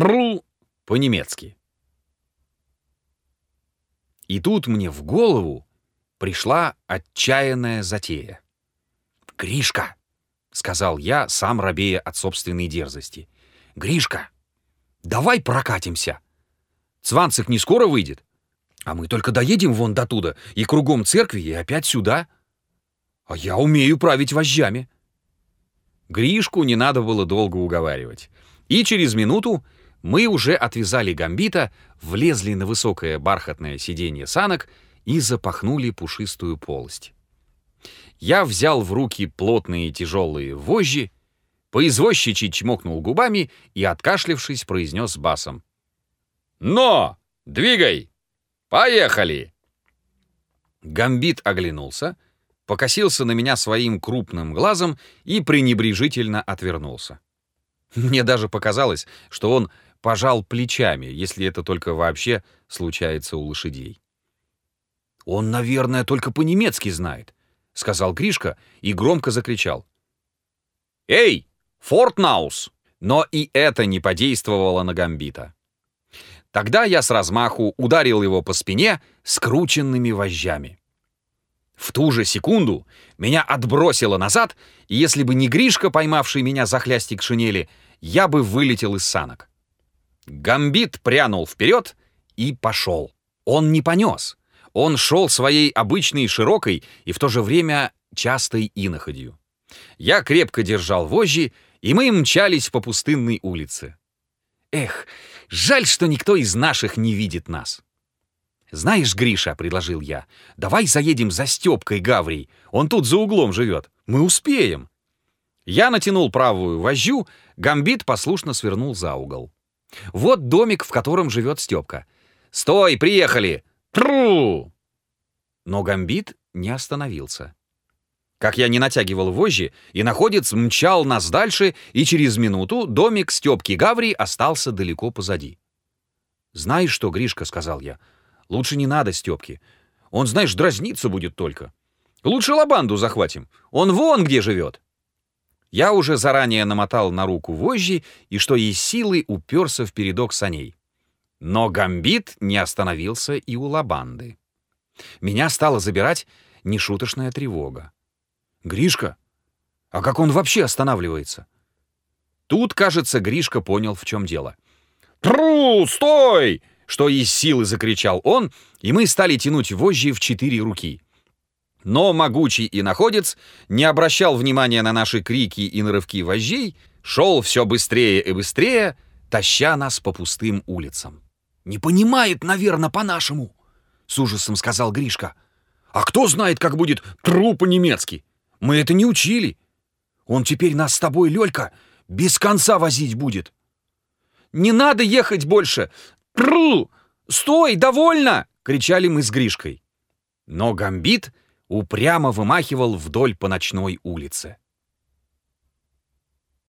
«тру» по-немецки. И тут мне в голову пришла отчаянная затея. «Гришка!» — сказал я, сам робея от собственной дерзости. «Гришка, давай прокатимся. Цванцик не скоро выйдет, а мы только доедем вон до туда и кругом церкви и опять сюда. А я умею править вожжами». Гришку не надо было долго уговаривать. И через минуту мы уже отвязали гамбита, влезли на высокое бархатное сиденье санок и запахнули пушистую полость. Я взял в руки плотные тяжелые вожжи, поизвозчичий чмокнул губами и, откашлившись, произнес басом. «Но! Двигай! Поехали!» Гамбит оглянулся, покосился на меня своим крупным глазом и пренебрежительно отвернулся. Мне даже показалось, что он пожал плечами, если это только вообще случается у лошадей. «Он, наверное, только по-немецки знает», — сказал Гришка и громко закричал. «Эй, Фортнаус!» Но и это не подействовало на Гамбита. Тогда я с размаху ударил его по спине скрученными вожжами. В ту же секунду меня отбросило назад, и если бы не Гришка, поймавший меня за хлястик шинели, я бы вылетел из санок. Гамбит прянул вперед и пошел. Он не понес. Он шел своей обычной широкой и в то же время частой иноходью. Я крепко держал вожжи, и мы мчались по пустынной улице. Эх, жаль, что никто из наших не видит нас. «Знаешь, Гриша», — предложил я, — «давай заедем за Степкой Гаврий. Он тут за углом живет. Мы успеем». Я натянул правую вожжу, Гамбит послушно свернул за угол. Вот домик, в котором живет Степка. «Стой, приехали!» «Тру!» Но Гамбит не остановился. Как я не натягивал вожжи, и находец мчал нас дальше, и через минуту домик Степки Гаври остался далеко позади. «Знаешь что, Гришка?» — сказал я. «Лучше не надо Степки. Он, знаешь, дразниться будет только. Лучше лабанду захватим. Он вон где живет». Я уже заранее намотал на руку вожжи и, что есть силы, уперся в передок саней. Но гамбит не остановился и у лабанды. Меня стала забирать нешуточная тревога. «Гришка? А как он вообще останавливается?» Тут, кажется, Гришка понял, в чем дело. «Тру! Стой!» Что из силы закричал он, и мы стали тянуть вожжи в четыре руки. Но могучий иноходец не обращал внимания на наши крики и нарывки вожжей, шел все быстрее и быстрее, таща нас по пустым улицам. «Не понимает, наверное, по-нашему», — с ужасом сказал Гришка. «А кто знает, как будет тру по-немецки? Мы это не учили. Он теперь нас с тобой, Лёлька, без конца возить будет». «Не надо ехать больше! Тру! Стой, довольно!» — кричали мы с Гришкой. Но Гамбит упрямо вымахивал вдоль по ночной улице.